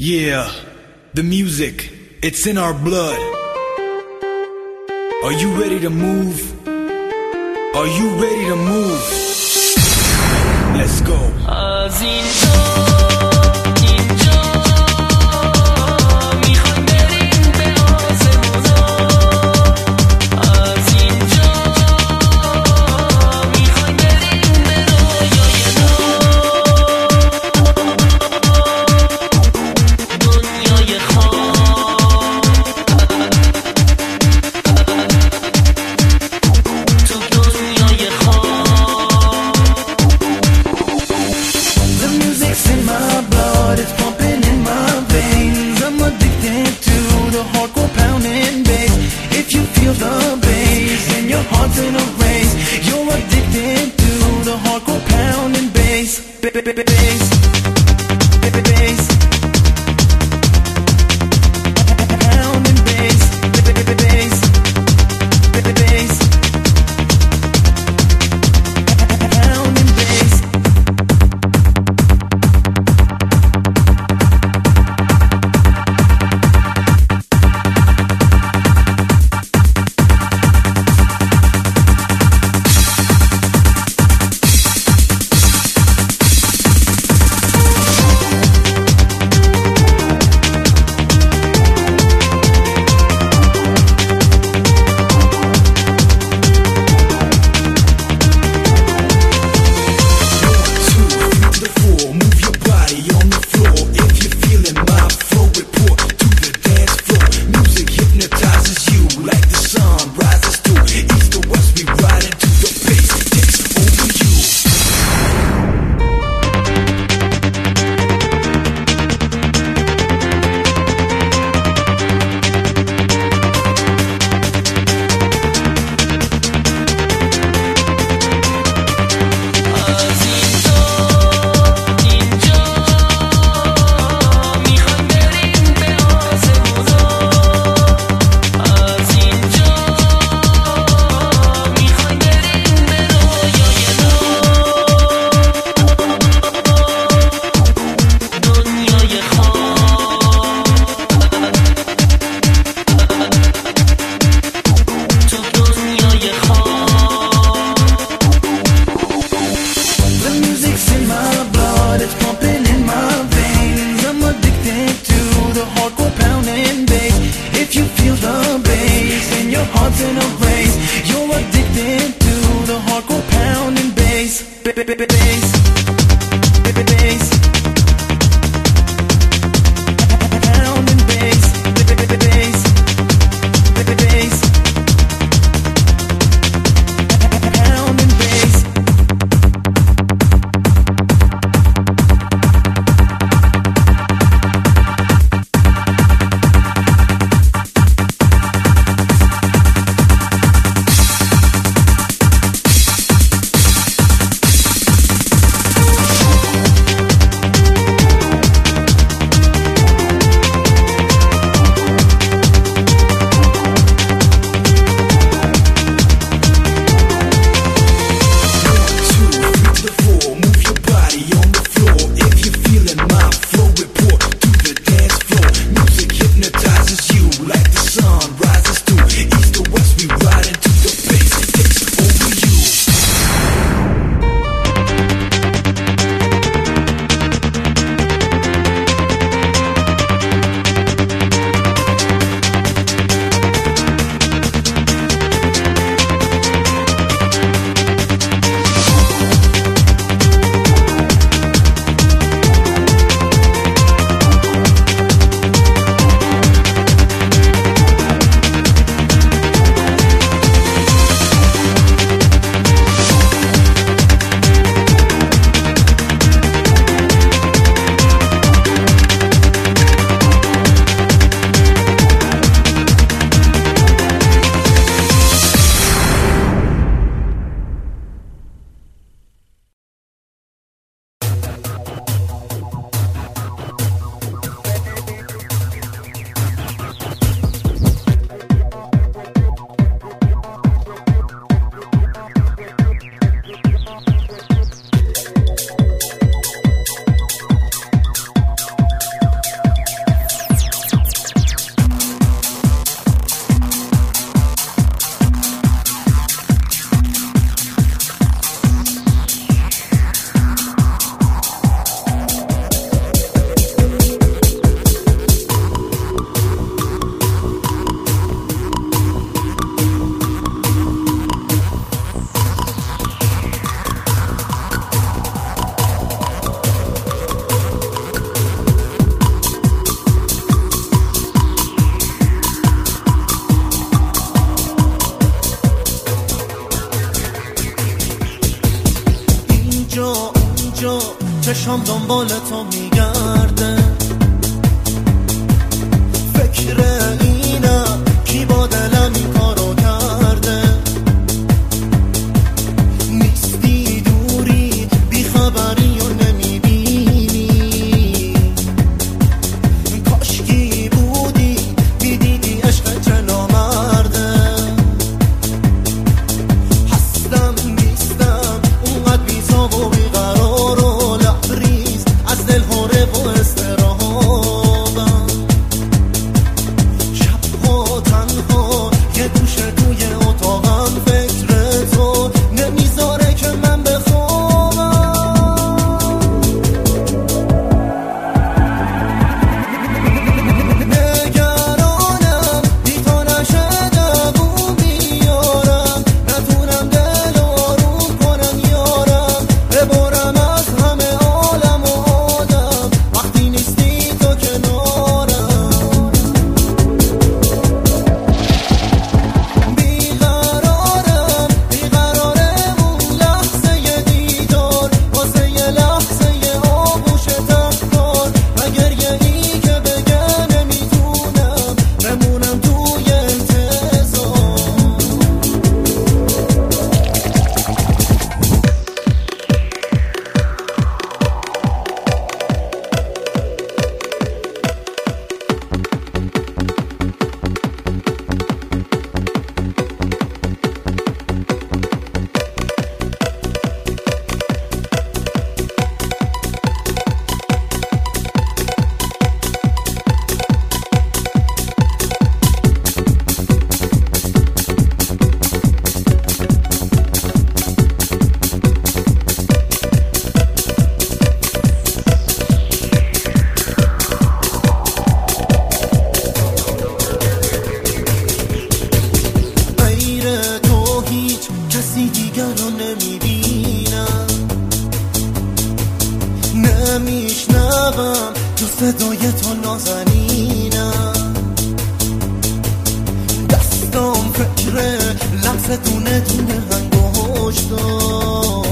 Yeah, the music, it's in our blood. Are you ready to move? Are you ready to move? Let's go. You're addicted to the hardcore pounding bass, bass. لحظه دونه دونه انگشتم پاهم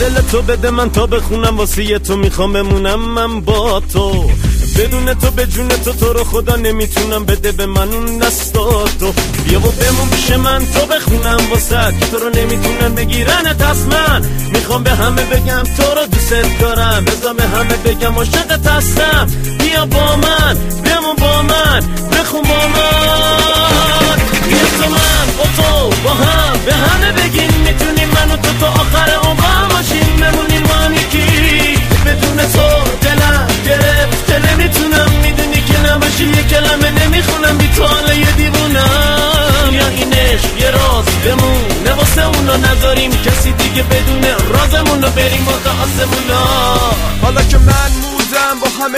دل تو بده من تا بخونم واسه تو می‌خوام بمونم من با تو. بدون تو به جون تو تو رو خدا نمی‌تونم بده به من اون دستاتو بیا و بمون پیش من تو بخونم واسه که تو رو نمی‌تونن بگیرن از من. می‌خوام به همه بگم تو رو دوست دارم. بذار به همه بگم عاشقت هستم. بیا با من بمون با من. بخون با من. بیا تو من با تو با هم.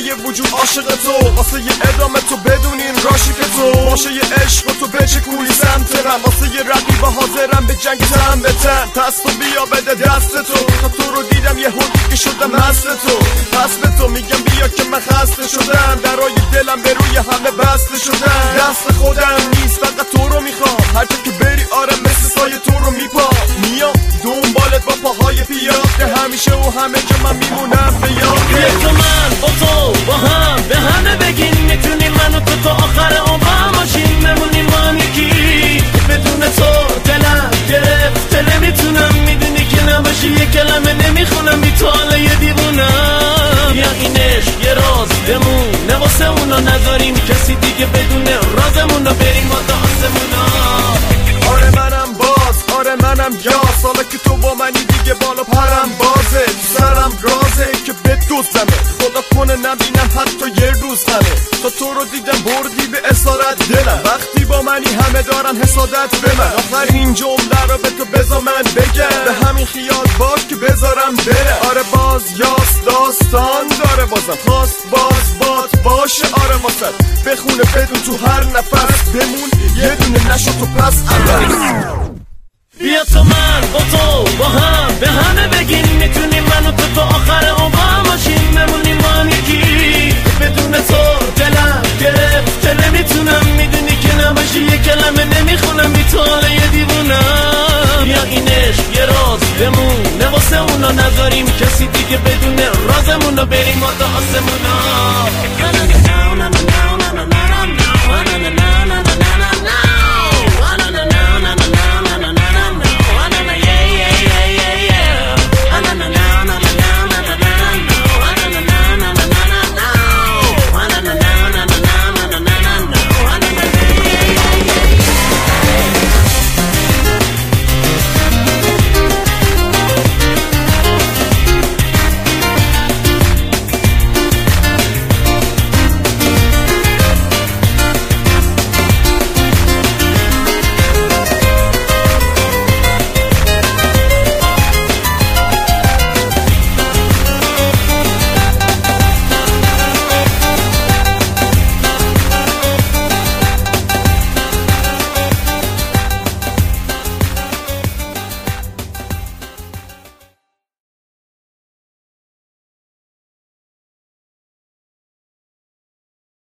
همه وجود عاشق تو. واسه یه ادامه تو بدونین راشی که تو. باشه یه عشق تو بچکونی سمترم. واسه یه رقیب حاضرم به جنگ تن به تن دست و بیا بده دست تو. تا تو رو دیدم یه که شدم هست تو. پس به تو میگم بیا که من خسته شدم. درای دلم به روی همه بسته شدم. دست خودم نیست فقط تو رو می‌خوام. هر که بری آره مثل سایه تو رو میپا میام دنبالت با پاهای پیاده. همیشه و همه جا من میمونم. به یاد خدا کنه نبینه حتی یه روز همه تا تو رو دیدم بردی به اسارت دلم. وقتی با منی همه دارن حسادت به من. آخرین جمله رو به تو بزا من بگم. به همین خیال باش که بذارم بره آره باز یاس داستان داره بازم. خواست باز باد باشه. آره به خونه بدون تو هر نفس بمون. یه دونه نشو تو پس عوض بیا تو من با تو با هم به همه بگیم می‌تونیم منو تو تو آخر یه راز بمونه واسه اونا نذاریم کسی دیگه بدونه رازمون رو بریم ما تا آسمونا.